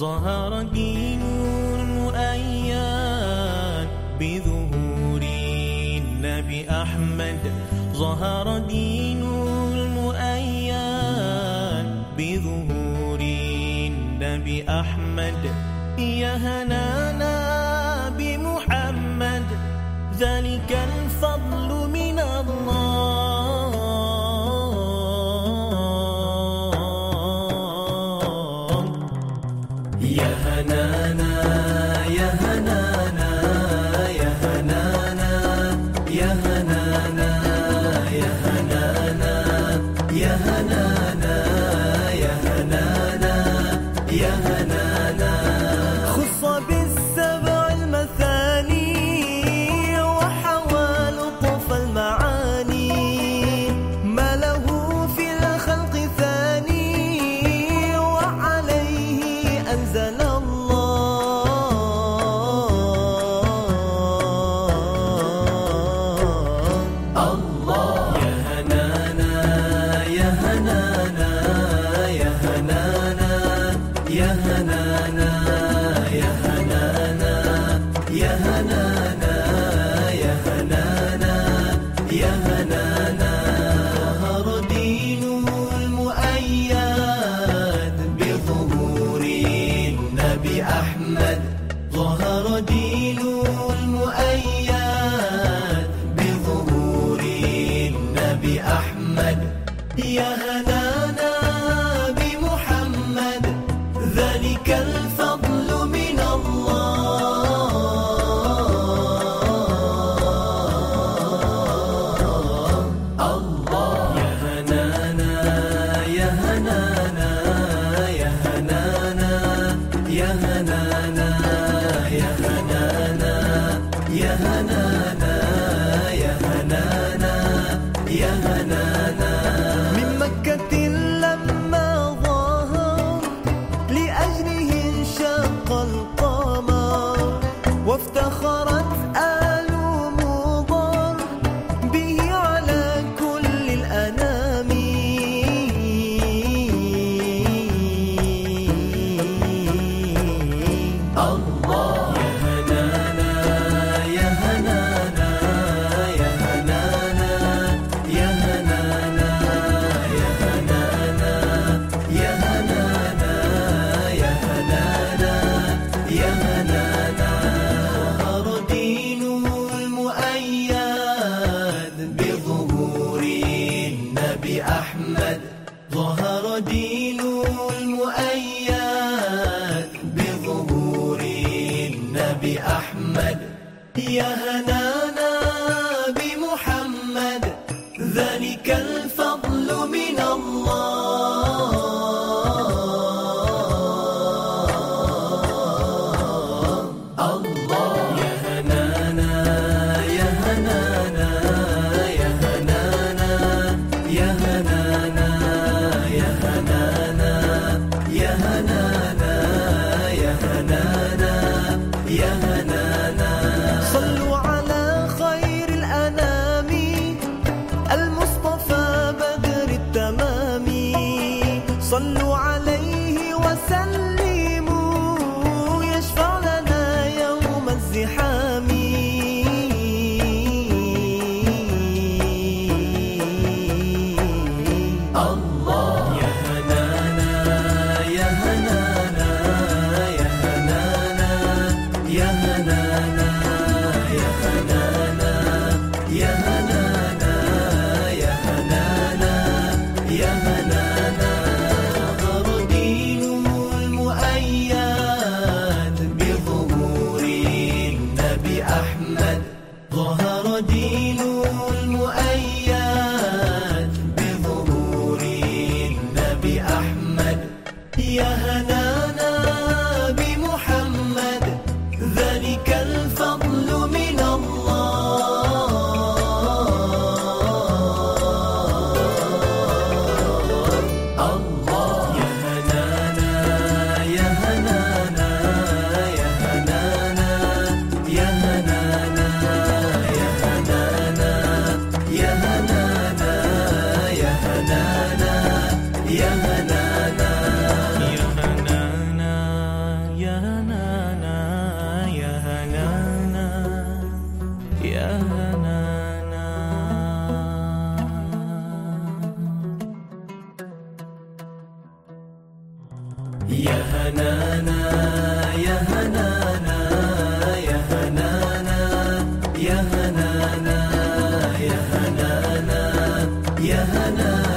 ظهر دين مؤيد بظهور النبي أحمد. ظهر دين المؤيد بظهور النبي أحمد. يا هنانا بمحمد ذلك الفضل Nana. يا هنا من مكة أحمد. يا هنانا بمحمد ذلك الفضل من الله. சொன்ன أحمد ظهر دينه يا هنانا يا هنانا يا هنانا يا هنانا يا هنانا يا هنانا.